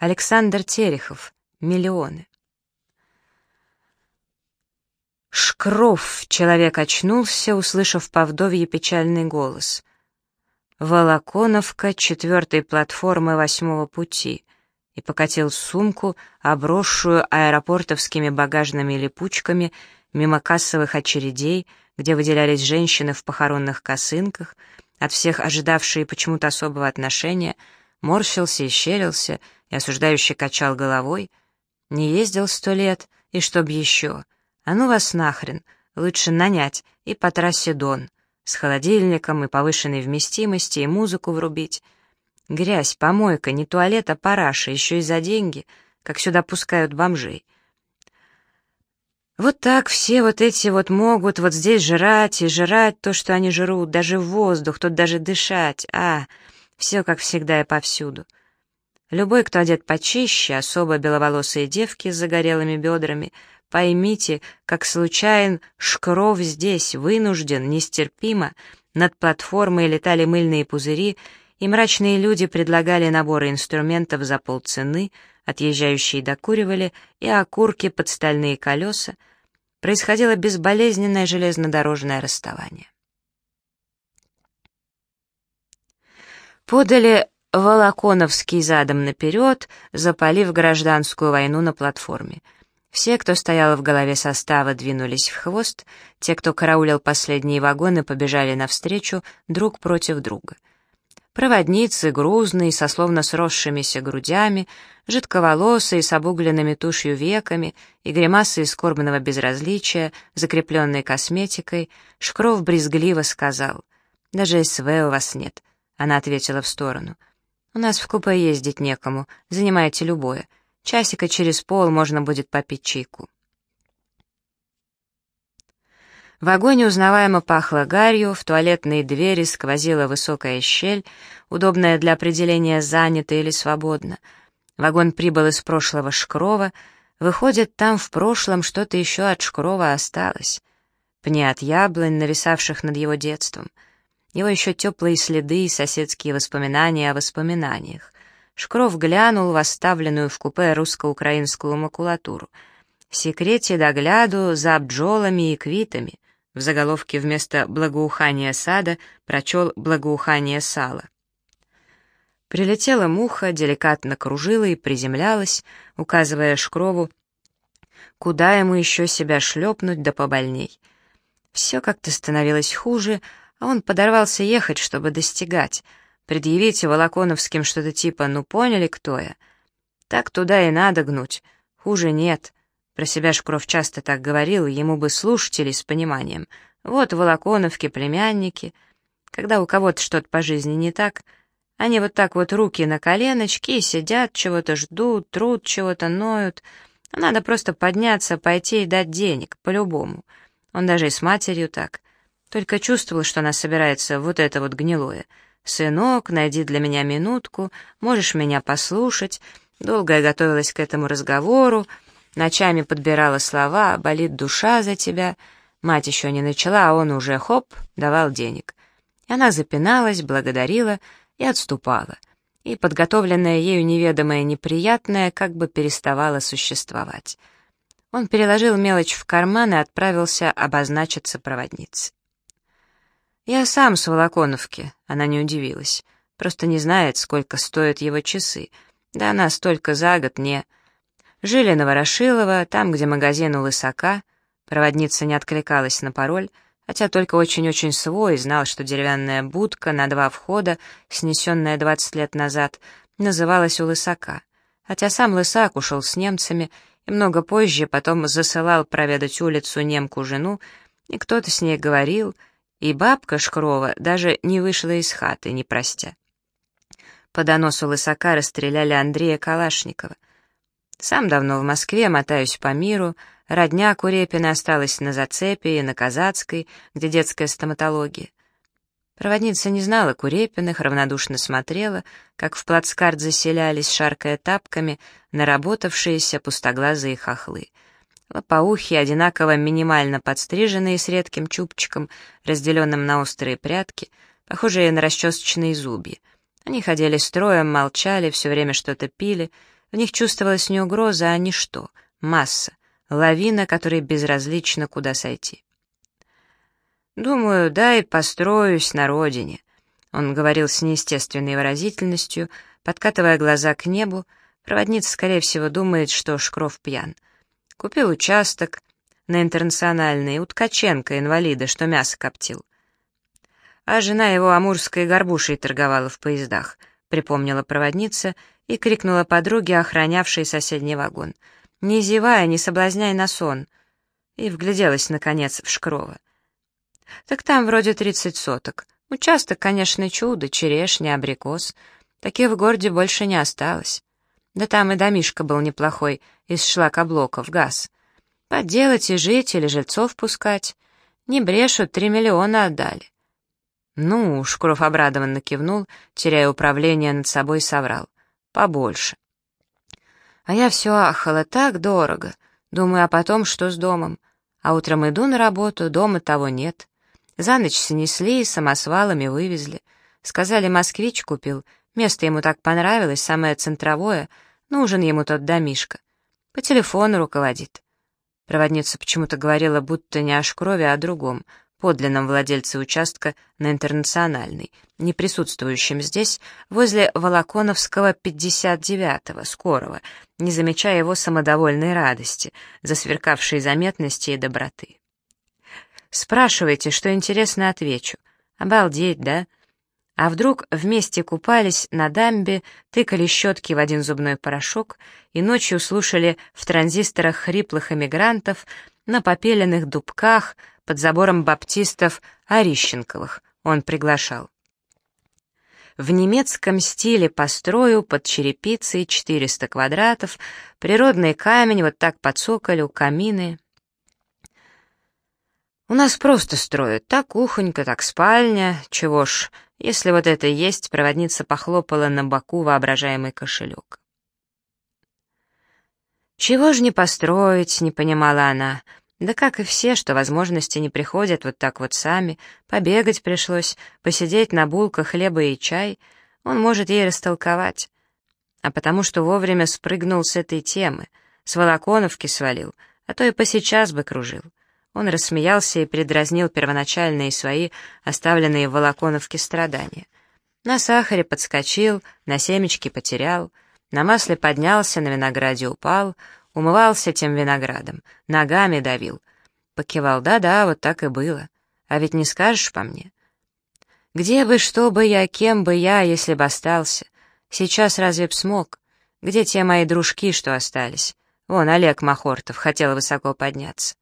Александр Терехов. Миллионы. Шкров, человек очнулся, услышав по вдовье печальный голос. Волоконовка четвертой платформы восьмого пути и покатил сумку, обросшую аэропортовскими багажными липучками, мимо кассовых очередей, где выделялись женщины в похоронных косынках, от всех ожидавшие почему-то особого отношения, морщился и щерился, и осуждающе качал головой. Не ездил сто лет, и чтоб еще. А ну вас нахрен, лучше нанять и по трассе Дон — с холодильником и повышенной вместимости, и музыку врубить. Грязь, помойка, не туалет, а параша, еще и за деньги, как сюда пускают бомжей. Вот так все вот эти вот могут вот здесь жрать и жрать то, что они жрут, даже воздух, тут даже дышать, а, все как всегда и повсюду. Любой, кто одет почище, особо беловолосые девки с загорелыми бедрами, Поймите, как случайен Шкров здесь, вынужден, нестерпимо, над платформой летали мыльные пузыри, и мрачные люди предлагали наборы инструментов за полцены, отъезжающие докуривали, и окурки под стальные колеса. Происходило безболезненное железнодорожное расставание. Подали Волоконовский задом наперед, запалив гражданскую войну на платформе — все, кто стоял в голове состава, двинулись в хвост, те, кто караулил последние вагоны, побежали навстречу друг против друга. Проводницы, грузные, со словно сросшимися грудями, жидковолосые, с обугленными тушью веками и гримасы скорбного безразличия, закрепленной косметикой, Шкров брезгливо сказал, «Даже СВ у вас нет», — она ответила в сторону. «У нас в купе ездить некому, занимайте любое». Часика через пол можно будет попить чайку. В вагоне узнаваемо пахло гарью, в туалетные двери сквозила высокая щель, удобная для определения занято или свободно. Вагон прибыл из прошлого Шкрова, выходит, там в прошлом что-то еще от Шкрова осталось. Пни от яблонь, нависавших над его детством. Его еще теплые следы и соседские воспоминания о воспоминаниях. Шкров глянул в оставленную в купе русско-украинскую макулатуру. В секрете догляду за бджолами и квитами. В заголовке вместо «благоухания сада» прочел «благоухание сала». Прилетела муха, деликатно кружила и приземлялась, указывая Шкрову, куда ему еще себя шлепнуть да побольней. Все как-то становилось хуже, он подорвался ехать, чтобы достигать — Предъявите Волоконовским что-то типа «ну поняли, кто я». Так туда и надо гнуть, хуже нет. Про себя Шкров часто так говорил, ему бы слушатели с пониманием. Вот Волоконовки, племянники. Когда у кого-то что-то по жизни не так, они вот так вот руки на коленочки сидят, чего-то ждут, труд, чего-то ноют. А надо просто подняться, пойти и дать денег, по-любому. Он даже и с матерью так. Только чувствовал, что она собирается вот это вот гнилое — «Сынок, найди для меня минутку, можешь меня послушать». Долго я готовилась к этому разговору, ночами подбирала слова, болит душа за тебя. Мать еще не начала, а он уже, хоп, давал денег. И она запиналась, благодарила и отступала. И подготовленное ею неведомое неприятное как бы переставало существовать. Он переложил мелочь в карман и отправился обозначиться проводницей. «Я сам с Волоконовки», — она не удивилась. «Просто не знает, сколько стоят его часы. Да она столько за год не...» Жили на Ворошилова, там, где магазин у Лысака. Проводница не откликалась на пароль, хотя только очень-очень свой, знал, что деревянная будка на два входа, снесенная 20 лет назад, называлась у Лысака. Хотя сам Лысак ушел с немцами и много позже потом засылал проведать улицу немку-жену, и кто-то с ней говорил — и бабка Шкрова даже не вышла из хаты, не простя. По доносу Лысака расстреляли Андрея Калашникова. Сам давно в Москве, мотаюсь по миру, родня Курепина осталась на Зацепе и на Казацкой, где детская стоматология. Проводница не знала Курепиных, равнодушно смотрела, как в плацкарт заселялись, шаркая тапками, наработавшиеся пустоглазые хохлы — Лопоухи, одинаково минимально подстриженные с редким чубчиком, разделенным на острые прядки, похожие на расчесочные зубья. Они ходили строем, молчали, все время что-то пили, В них чувствовалась не угроза, а ничто, масса, лавина, которой безразлично, куда сойти. «Думаю, дай построюсь на родине», — он говорил с неестественной выразительностью, подкатывая глаза к небу, проводница, скорее всего, думает, что Шкров пьян. Купил участок на интернациональный у Ткаченко, инвалида, что мясо коптил. А жена его амурской горбушей торговала в поездах, припомнила проводница и крикнула подруге, охранявшей соседний вагон. «Не зевай, не соблазняй на сон!» И вгляделась, наконец, в Шкрова. «Так там вроде тридцать соток. Участок, конечно, чудо, черешня, абрикос. Таких в городе больше не осталось. Да там и домишка был неплохой, из шлакоблоков, газ. Подделать и жить, или жильцов пускать. Не брешут, три миллиона отдали. «Ну, Шкуров обрадованно кивнул, теряя управление над собой, соврал. Побольше. А я все ахала, так дорого. Думаю, а потом что с домом? А утром иду на работу, дома того нет. За ночь снесли и самосвалами вывезли. Сказали, москвич купил. Место ему так понравилось, самое центровое. Нужен ему тот домишко. По телефону руководит. Проводница почему-то говорила, будто не о Шкрове, а о другом — подлинном владельце участка на Интернациональной, не присутствующем здесь, возле Волоконовского 59-го, скорого, не замечая его самодовольной радости, засверкавшей заметности и доброты. Спрашивайте, что интересно, отвечу. Обалдеть, да? А вдруг вместе купались на дамбе, тыкали щетки в один зубной порошок и ночью слушали в транзисторах хриплых эмигрантов на попеленных дубках, под забором баптистов Орищенковых он приглашал. В немецком стиле построю под черепицей 400 квадратов, природный камень, вот так под цоколю, камины. У нас просто строят, так кухонька, так спальня, чего ж, если вот это есть, проводница похлопала на боку воображаемый кошелек. «Чего ж не построить?» — не понимала она. Да как и все, что возможности не приходят вот так вот сами, побегать пришлось, посидеть на булках хлеба и чай, он может ей растолковать. А потому что вовремя спрыгнул с этой темы, с Волоконовки свалил, а то и посейчас бы кружил. Он рассмеялся и предразнил первоначальные свои, оставленные в Волоконовке страдания. На сахаре подскочил, на семечки потерял, на масле поднялся, на винограде упал — Умывался тем виноградом, ногами давил. Покивал, да-да, вот так и было. А ведь не скажешь по мне. Где бы, что бы я, кем бы я, если бы остался? Сейчас разве б смог? Где те мои дружки, что остались? Вон, Олег Махортов хотел высоко подняться.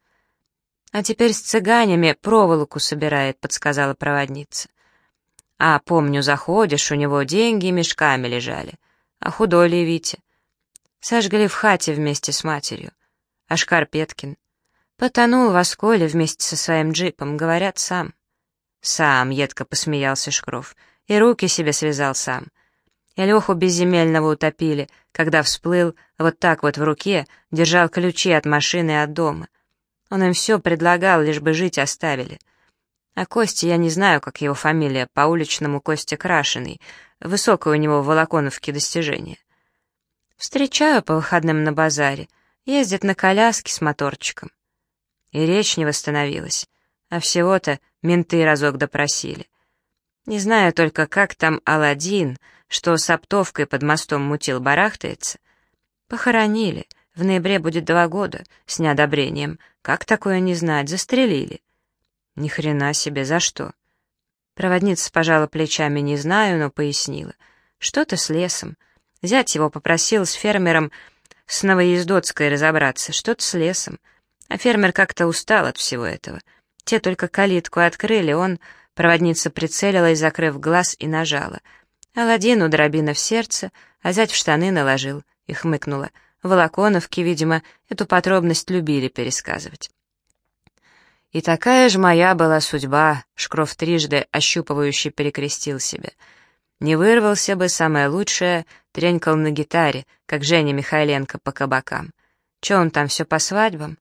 А теперь с цыганями проволоку собирает, подсказала проводница. А, помню, заходишь, у него деньги мешками лежали. А худой ли Витя? Сожгли в хате вместе с матерью. А Шкарпеткин? Потонул в осколе вместе со своим джипом, говорят, сам. Сам, едко посмеялся Шкров, и руки себе связал сам. И Леху безземельного утопили, когда всплыл, вот так вот в руке, держал ключи от машины и от дома. Он им все предлагал, лишь бы жить оставили. А Кости, я не знаю, как его фамилия, по уличному Костя Крашеный, высокое у него в Волоконовке достижение. Встречаю по выходным на базаре. Ездит на коляске с моторчиком. И речь не восстановилась. А всего-то менты разок допросили. Не знаю только, как там Аладдин, что с оптовкой под мостом мутил барахтается. Похоронили. В ноябре будет два года. С неодобрением. Как такое не знать? Застрелили. Ни хрена себе, за что? Проводница пожала плечами, не знаю, но пояснила. Что-то с лесом. Зять его попросил с фермером с Новоездотской разобраться, что-то с лесом. А фермер как-то устал от всего этого. Те только калитку открыли, он... Проводница прицелилась, закрыв глаз, и нажала. Аладдину дробина в сердце, а зять в штаны наложил и хмыкнула. Волоконовки, видимо, эту подробность любили пересказывать. «И такая же моя была судьба», — Шкров трижды ощупывающе перекрестил себя — не вырвался бы, самое лучшее, тренькал на гитаре, как Женя Михайленко по кабакам. Че он там все по свадьбам?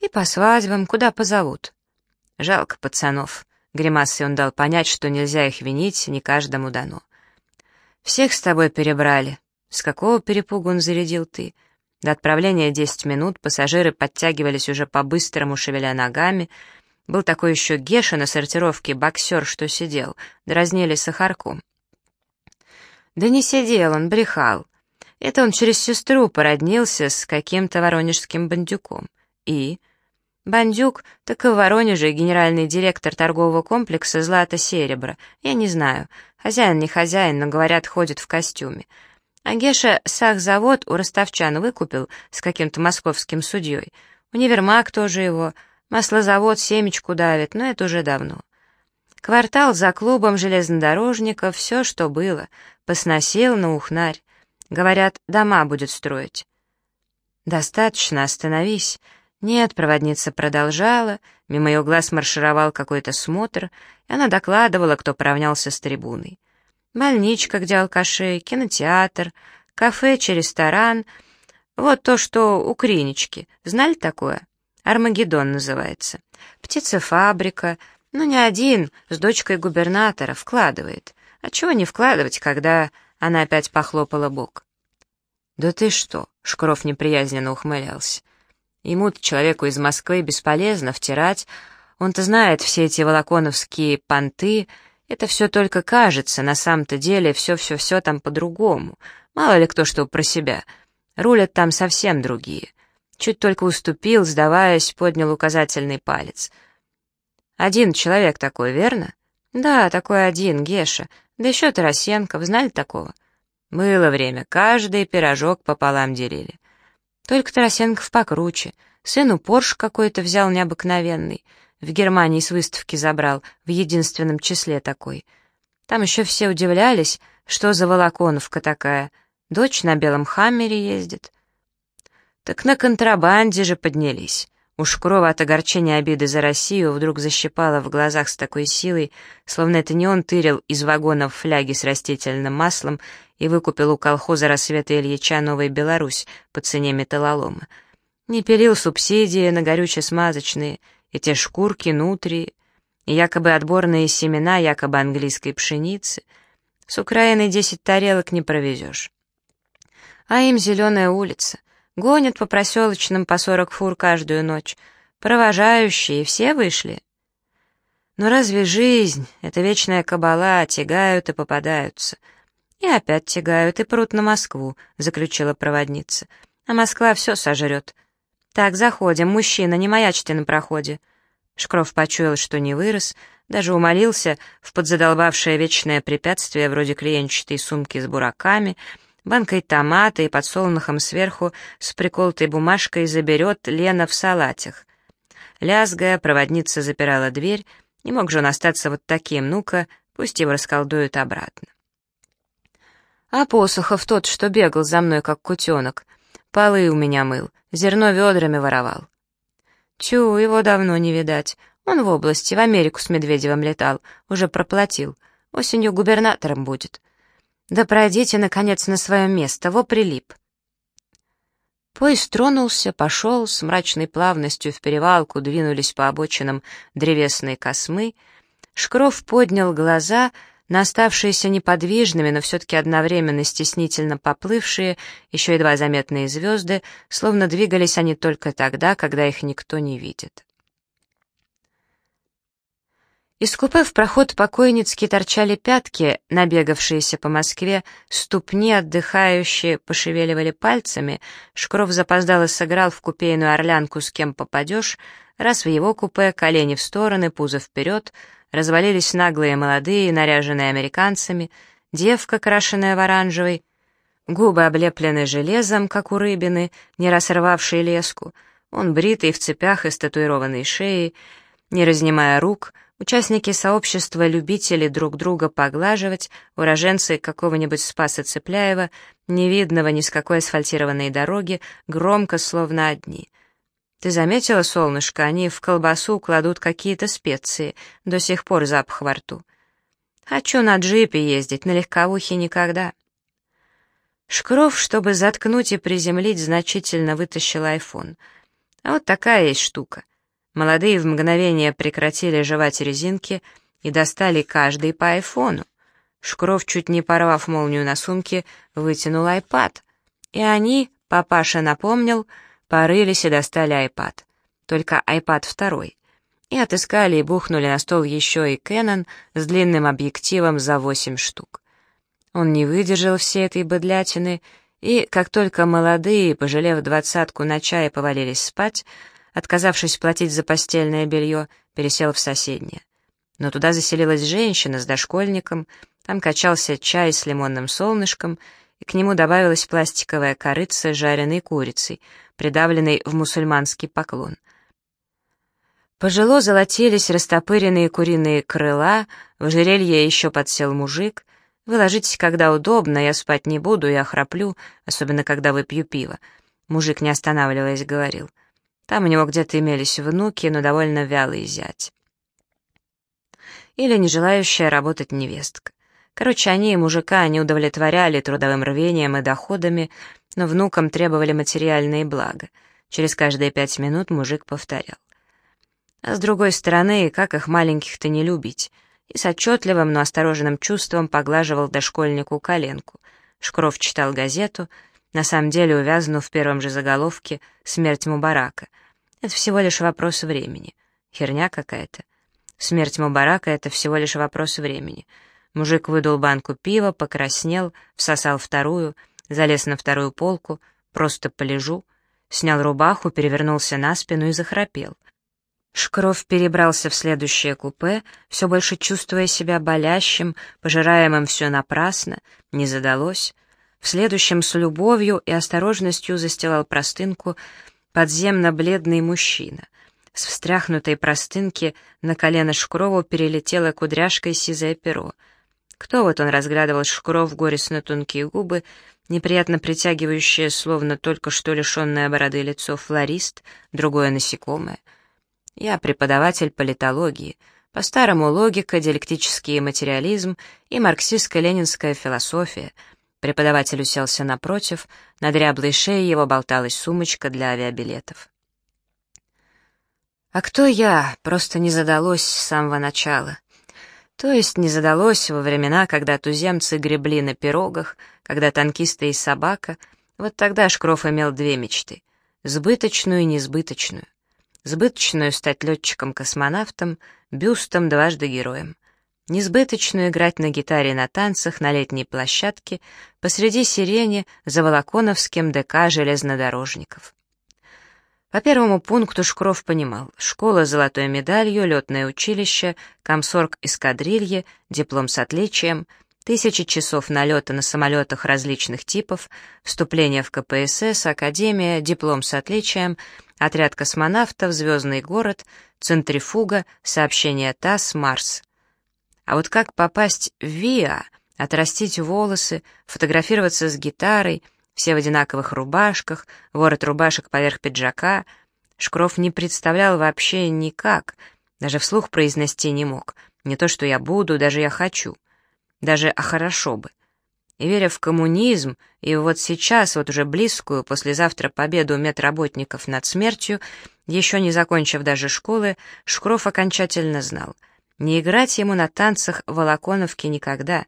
И по свадьбам, куда позовут. Жалко пацанов. Гримасой он дал понять, что нельзя их винить, не каждому дано. Всех с тобой перебрали. С какого перепугу он зарядил ты? До отправления 10 минут, пассажиры подтягивались уже по-быстрому, шевеля ногами. Был такой еще Геша на сортировке, боксер, что сидел. Дразнили сахарком. Да не сидел он, брехал. Это он через сестру породнился с каким-то воронежским бандюком. И... Бандюк, так и в Воронеже генеральный директор торгового комплекса «Злато-серебро». Я не знаю. Хозяин не хозяин, но, говорят, ходит в костюме. А Геша сахзавод у ростовчан выкупил с каким-то московским судьей. Универмаг тоже его. Маслозавод семечку давит, но это уже давно. Квартал за клубом железнодорожников, все, что было. Посносил на ухнарь. Говорят, дома будет строить. «Достаточно, остановись». Нет, проводница продолжала, мимо ее глаз маршировал какой-то смотр, и она докладывала, кто поравнялся с трибуной. Больничка, где алкаши, кинотеатр, кафе чи ресторан. Вот то, что у Кринички. Знали такое? Армагеддон называется. Птицефабрика. Ну, не один, с дочкой губернатора, вкладывает. А чего не вкладывать, когда она опять похлопала бок? «Да ты что?» — Шкров неприязненно ухмылялся. «Ему-то, человеку из Москвы, бесполезно втирать. Он-то знает все эти волоконовские понты, это все только кажется, на самом-то деле все-все-все там по-другому. Мало ли кто что про себя. Рулят там совсем другие. Чуть только уступил, сдаваясь, поднял указательный палец. Один человек такой, верно? Да, такой один, Геша. Да еще Тарасенков, знали такого? Было время, каждый пирожок пополам делили. Только Тарасенков покруче. Сыну Порш какой-то взял необыкновенный — в Германии с выставки забрал, в единственном числе такой. Там еще все удивлялись, что за волоконовка такая. Дочь на белом хаммере ездит. Так на контрабанде же поднялись. У Шкурова от огорчения обиды за Россию вдруг защипало в глазах с такой силой, словно это не он тырил из вагонов фляги с растительным маслом и выкупил у колхоза рассвета Ильича «Новая Беларусь» по цене металлолома. Не пилил субсидии на горюче-смазочные — эти шкурки, нутри, якобы отборные семена, якобы английской пшеницы. С Украины десять тарелок не провезешь. А им зеленая улица. Гонят по проселочным по сорок фур каждую ночь. Провожающие, все вышли. Но разве жизнь — это вечная кабала, тягают и попадаются? И опять тягают и прут на Москву, заключила проводница. А Москва все сожрет. «Так, заходим, мужчина, не маячьте на проходе». Шкров почуял, что не вырос, даже умолился в подзадолбавшее вечное препятствие вроде клиенчатой сумки с бураками, банкой томата и подсолнухом сверху с приколотой бумажкой заберет Лена в салатях. Лязгая, проводница запирала дверь, не мог же он остаться вот таким, ну-ка, пусть его расколдуют обратно. А Посохов тот, что бегал за мной, как кутенок, полы у меня мыл, Зерно ведрами воровал. Чу, его давно не видать. Он в области, в Америку с Медведевым летал, уже проплатил. Осенью губернатором будет. Да пройдите, наконец, на свое место, во прилип. Поезд тронулся, пошел, с мрачной плавностью в перевалку двинулись по обочинам древесные космы. Шкров поднял глаза — на оставшиеся неподвижными, но все-таки одновременно стеснительно поплывшие, еще едва заметные звезды, словно двигались они только тогда, когда их никто не видит. Из купе в проход покойницки торчали пятки, набегавшиеся по Москве, ступни отдыхающие пошевеливали пальцами, Шкров запоздал и сыграл в купейную орлянку «С кем попадешь», раз в его купе, колени в стороны, пузо вперед — развалились наглые молодые, наряженные американцами, девка, крашенная в оранжевый, губы облеплены железом, как у рыбины, не рассорвавшей леску, он бритый в цепях и с татуированной шеей, не разнимая рук, участники сообщества любители друг друга поглаживать, уроженцы какого-нибудь Спаса Цепляева, невидного ни с какой асфальтированной дороги, громко, словно одни — ты заметила, солнышко, они в колбасу кладут какие-то специи, до сих пор запах во рту. Хочу на джипе ездить, на легковухе никогда. Шкров, чтобы заткнуть и приземлить, значительно вытащил айфон. А вот такая есть штука. Молодые в мгновение прекратили жевать резинки и достали каждый по айфону. Шкров, чуть не порвав молнию на сумке, вытянул айпад. И они, папаша напомнил, порылись и достали айпад. Только айпад второй. И отыскали и бухнули на стол еще и Кэнон с длинным объективом за восемь штук. Он не выдержал всей этой быдлятины, и, как только молодые, пожалев двадцатку на чай, повалились спать, отказавшись платить за постельное белье, пересел в соседнее. Но туда заселилась женщина с дошкольником, там качался чай с лимонным солнышком, к нему добавилась пластиковая корыца с жареной курицей, придавленной в мусульманский поклон. Пожило золотились растопыренные куриные крыла, в ожерелье еще подсел мужик. «Вы ложитесь, когда удобно, я спать не буду, я храплю, особенно когда выпью пиво», — мужик, не останавливаясь, говорил. Там у него где-то имелись внуки, но довольно вялый зять. Или не желающая работать невестка. Короче, они мужика не удовлетворяли трудовым рвением и доходами, но внукам требовали материальные блага. Через каждые пять минут мужик повторял. А с другой стороны, как их маленьких-то не любить? И с отчетливым, но осторожным чувством поглаживал дошкольнику коленку. Шкров читал газету, на самом деле увязнув в первом же заголовке «Смерть Мубарака». Это всего лишь вопрос времени. Херня какая-то. Смерть Мубарака — это всего лишь вопрос времени — Мужик выдал банку пива, покраснел, всосал вторую, залез на вторую полку, просто полежу, снял рубаху, перевернулся на спину и захрапел. Шкров перебрался в следующее купе, все больше чувствуя себя болящим, пожираемым все напрасно, не задалось. В следующем с любовью и осторожностью застилал простынку подземно-бледный мужчина. С встряхнутой простынки на колено Шкрову перелетело кудряшкой сизое перо — кто вот он разглядывал Шкуров горестно тонкие губы, неприятно притягивающее, словно только что лишенное бороды лицо флорист, другое насекомое. Я преподаватель политологии, по-старому логика, диалектический материализм и марксистско-ленинская философия. Преподаватель уселся напротив, на дряблой шее его болталась сумочка для авиабилетов. А кто я, просто не задалось с самого начала. То есть не задалось во времена, когда туземцы гребли на пирогах, когда танкисты и собака, вот тогда Шкров имел две мечты — сбыточную и несбыточную. Сбыточную — стать летчиком-космонавтом, бюстом дважды героем. Несбыточную — играть на гитаре на танцах на летней площадке посреди сирени за Волоконовским ДК железнодорожников. По первому пункту Шкров понимал. Школа с золотой медалью, летное училище, комсорг эскадрильи, диплом с отличием, тысячи часов налета на самолетах различных типов, вступление в КПСС, академия, диплом с отличием, отряд космонавтов, звездный город, центрифуга, сообщение ТАСС, Марс. А вот как попасть в ВИА, отрастить волосы, фотографироваться с гитарой — все в одинаковых рубашках, ворот рубашек поверх пиджака. Шкров не представлял вообще никак, даже вслух произнести не мог. Не то, что я буду, даже я хочу. Даже «а хорошо бы». И веря в коммунизм, и вот сейчас, вот уже близкую, послезавтра победу медработников над смертью, еще не закончив даже школы, Шкров окончательно знал. Не играть ему на танцах в Волоконовке никогда,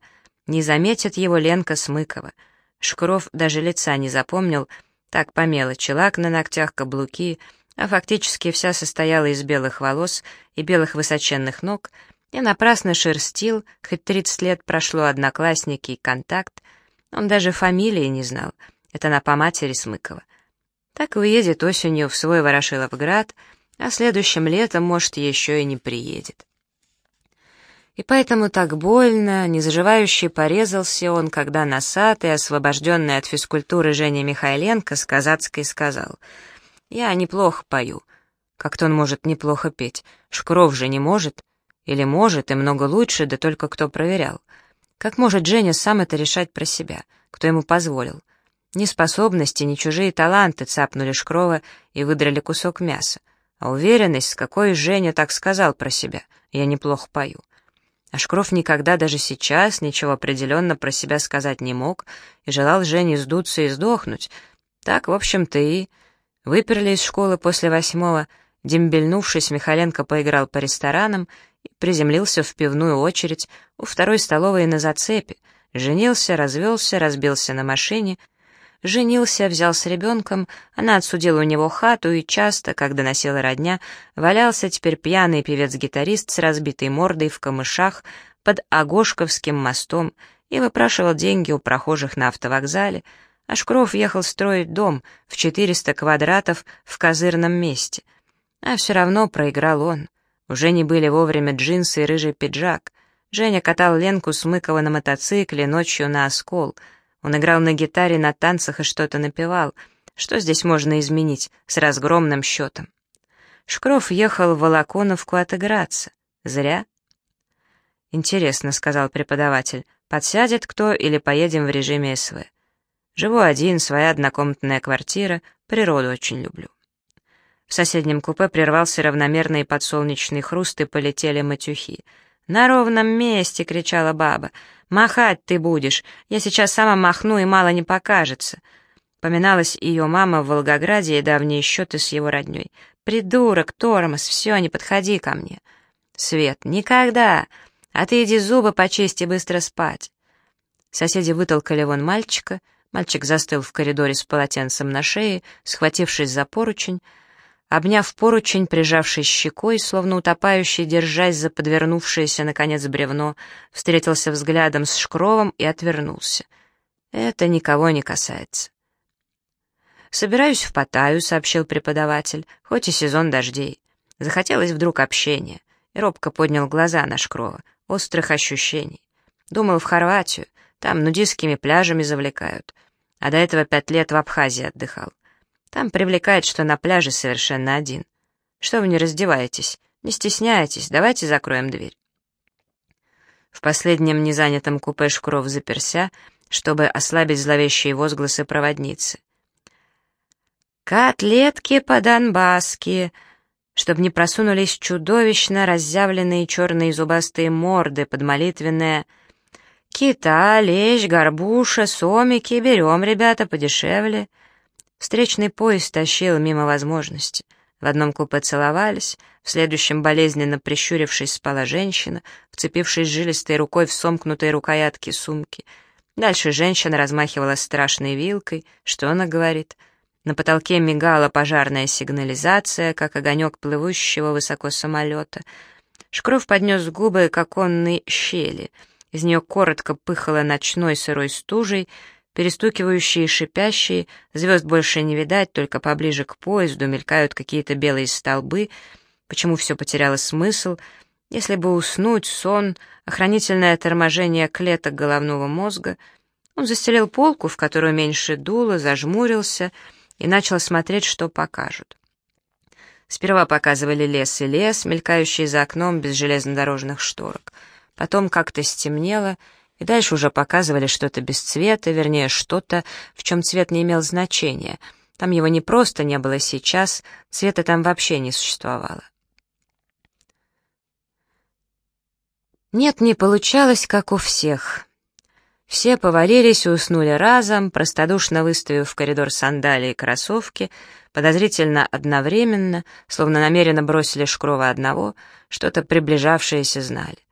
не заметит его Ленка Смыкова — Шкуров даже лица не запомнил, так по мелочи, лак на ногтях, каблуки, а фактически вся состояла из белых волос и белых высоченных ног, и напрасно шерстил, хоть тридцать лет прошло одноклассники и контакт, он даже фамилии не знал, это она по матери Смыкова. Так уедет осенью в свой Ворошиловград, а следующим летом, может, еще и не приедет. И поэтому так больно, незаживающий порезался он, когда носатый, освобожденный от физкультуры Женя Михайленко с Казацкой сказал, «Я неплохо пою». Как-то он может неплохо петь. Шкров же не может. Или может, и много лучше, да только кто проверял. Как может Женя сам это решать про себя? Кто ему позволил? Ни способности, ни чужие таланты цапнули Шкрова и выдрали кусок мяса. А уверенность, с какой Женя так сказал про себя, я неплохо пою. Ашкров никогда даже сейчас ничего определенно про себя сказать не мог и желал Жене сдуться и сдохнуть. Так, в общем-то, и... Выперли из школы после восьмого, дембельнувшись, Михаленко поиграл по ресторанам и приземлился в пивную очередь у второй столовой на зацепе, женился, развелся, разбился на машине, женился, взял с ребенком, она отсудила у него хату и часто, когда носила родня, валялся теперь пьяный певец-гитарист с разбитой мордой в камышах под Агошковским мостом и выпрашивал деньги у прохожих на автовокзале, а Шкров ехал строить дом в 400 квадратов в козырном месте. А все равно проиграл он. Уже не были вовремя джинсы и рыжий пиджак. Женя катал Ленку Смыкова на мотоцикле ночью на оскол. Он играл на гитаре на танцах и что-то напевал. Что здесь можно изменить с разгромным счетом? Шкров ехал в Волоконовку отыграться. Зря. «Интересно», — сказал преподаватель, — «подсядет кто или поедем в режиме СВ?» «Живу один, своя однокомнатная квартира, природу очень люблю». В соседнем купе прервался равномерный подсолнечный хруст и полетели матюхи. «На ровном месте!» — кричала баба. «Махать ты будешь! Я сейчас сама махну, и мало не покажется!» Поминалась ее мама в Волгограде и давние счеты с его родней. «Придурок, тормоз, все, не подходи ко мне!» «Свет, никогда! А ты иди зубы почисти, быстро спать!» Соседи вытолкали вон мальчика. Мальчик застыл в коридоре с полотенцем на шее, схватившись за поручень, обняв поручень, прижавшись щекой, словно утопающий, держась за подвернувшееся, наконец, бревно, встретился взглядом с Шкровом и отвернулся. Это никого не касается. «Собираюсь в Паттайю», — сообщил преподаватель, — «хоть и сезон дождей». Захотелось вдруг общения, и робко поднял глаза на Шкрова, острых ощущений. Думал в Хорватию, там нудистскими пляжами завлекают, а до этого пять лет в Абхазии отдыхал. Там привлекает, что на пляже совершенно один. Что вы не раздеваетесь? Не стесняйтесь, давайте закроем дверь. В последнем незанятом купе Шкров заперся, чтобы ослабить зловещие возгласы проводницы. «Котлетки по-донбасски!» чтобы не просунулись чудовищно разъявленные черные зубастые морды под молитвенное «Кита, лещ, горбуша, сомики, берем, ребята, подешевле!» Встречный поезд тащил мимо возможности. В одном купе целовались, в следующем, болезненно прищурившись, спала женщина, вцепившись жилистой рукой в сомкнутые рукоятки сумки. Дальше женщина размахивала страшной вилкой. Что она говорит? На потолке мигала пожарная сигнализация, как огонек плывущего высоко самолета. Шкров поднес губы к оконной щели. Из нее коротко пыхало ночной сырой стужей, перестукивающие шипящие, звезд больше не видать, только поближе к поезду мелькают какие-то белые столбы. Почему все потеряло смысл? Если бы уснуть, сон, охранительное торможение клеток головного мозга. Он застелил полку, в которую меньше дуло, зажмурился и начал смотреть, что покажут. Сперва показывали лес и лес, мелькающие за окном без железнодорожных шторок. Потом как-то стемнело — и дальше уже показывали что-то без цвета, вернее, что-то, в чем цвет не имел значения. Там его не просто не было сейчас, цвета там вообще не существовало. Нет, не получалось, как у всех. Все повалились и уснули разом, простодушно выставив в коридор сандалии и кроссовки, подозрительно одновременно, словно намеренно бросили Шкрова одного, что-то приближавшееся знали.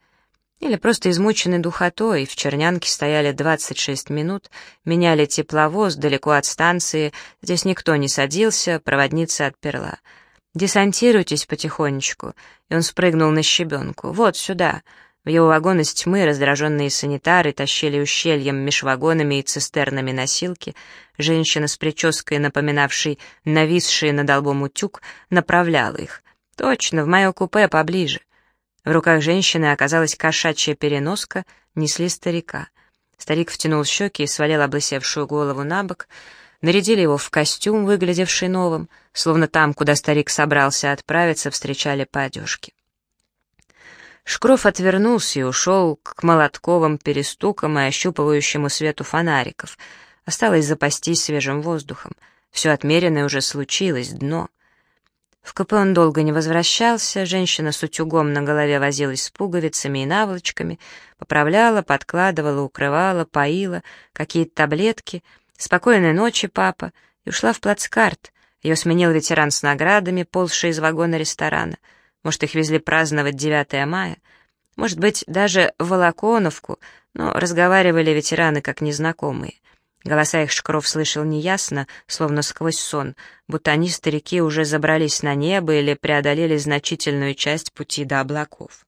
Или просто измучены духотой, в Чернянке стояли 26 минут, меняли тепловоз далеко от станции, здесь никто не садился, проводница отперла. «Десантируйтесь потихонечку», и он спрыгнул на щебенку. «Вот сюда». В его вагон из тьмы раздраженные санитары тащили ущельем меж вагонами и цистернами носилки. Женщина с прической, напоминавшей нависший над лбом утюг, направляла их. «Точно, в мое купе поближе». В руках женщины оказалась кошачья переноска, несли старика. Старик втянул щеки и свалил облысевшую голову на бок. Нарядили его в костюм, выглядевший новым, словно там, куда старик собрался отправиться, встречали по одежке. Шкров отвернулся и ушел к молотковым перестукам и ощупывающему свету фонариков. Осталось запастись свежим воздухом. Все отмеренное уже случилось, дно — в КП он долго не возвращался, женщина с утюгом на голове возилась с пуговицами и наволочками, поправляла, подкладывала, укрывала, поила, какие-то таблетки. «Спокойной ночи, папа!» и ушла в плацкарт. Ее сменил ветеран с наградами, ползший из вагона ресторана. Может, их везли праздновать 9 мая? Может быть, даже в Волоконовку, но разговаривали ветераны как незнакомые. Голоса их Шкров слышал неясно, словно сквозь сон, будто они, старики, уже забрались на небо или преодолели значительную часть пути до облаков.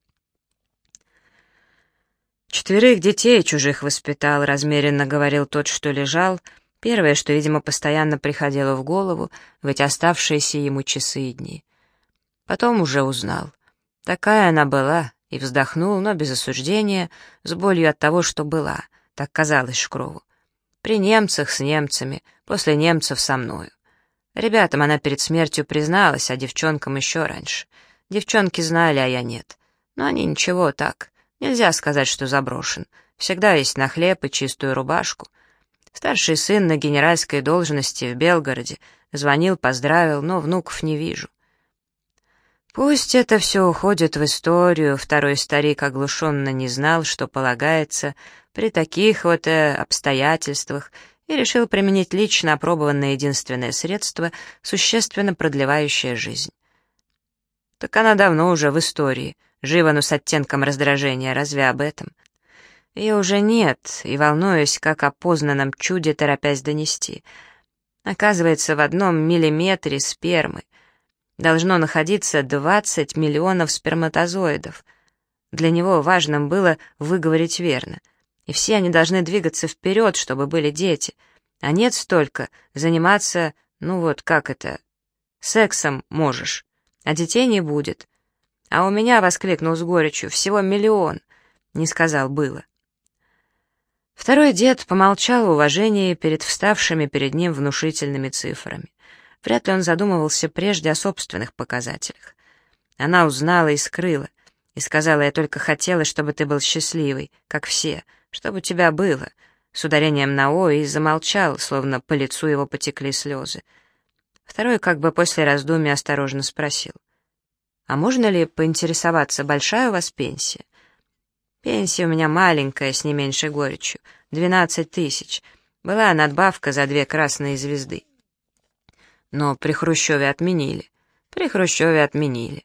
«Четверых детей чужих воспитал», — размеренно говорил тот, что лежал, первое, что, видимо, постоянно приходило в голову в эти оставшиеся ему часы и дни. Потом уже узнал. Такая она была, и вздохнул, но без осуждения, с болью от того, что была, так казалось Шкрову. При немцах с немцами, после немцев со мною. Ребятам она перед смертью призналась, а девчонкам еще раньше. Девчонки знали, а я нет. Но они ничего так. Нельзя сказать, что заброшен. Всегда есть на хлеб и чистую рубашку. Старший сын на генеральской должности в Белгороде. Звонил, поздравил, но внуков не вижу. Пусть это все уходит в историю, второй старик оглушенно не знал, что полагается при таких вот э, обстоятельствах, и решил применить лично опробованное единственное средство, существенно продлевающее жизнь. Так она давно уже в истории, жива, но с оттенком раздражения, разве об этом? Ее уже нет, и волнуюсь, как о познанном чуде торопясь донести. Оказывается, в одном миллиметре спермы — должно находиться 20 миллионов сперматозоидов. Для него важным было выговорить верно. И все они должны двигаться вперед, чтобы были дети. А нет столько, заниматься, ну вот как это, сексом можешь, а детей не будет. А у меня, воскликнул с горечью, всего миллион, не сказал было. Второй дед помолчал в уважении перед вставшими перед ним внушительными цифрами. Вряд ли он задумывался прежде о собственных показателях. Она узнала и скрыла, и сказала, я только хотела, чтобы ты был счастливый, как все, чтобы у тебя было, с ударением на «о» и замолчал, словно по лицу его потекли слезы. Второй как бы после раздумья осторожно спросил. «А можно ли поинтересоваться, большая у вас пенсия?» «Пенсия у меня маленькая, с не меньшей горечью, двенадцать тысяч. Была надбавка за две красные звезды». Но при Хрущеве отменили. При Хрущеве отменили.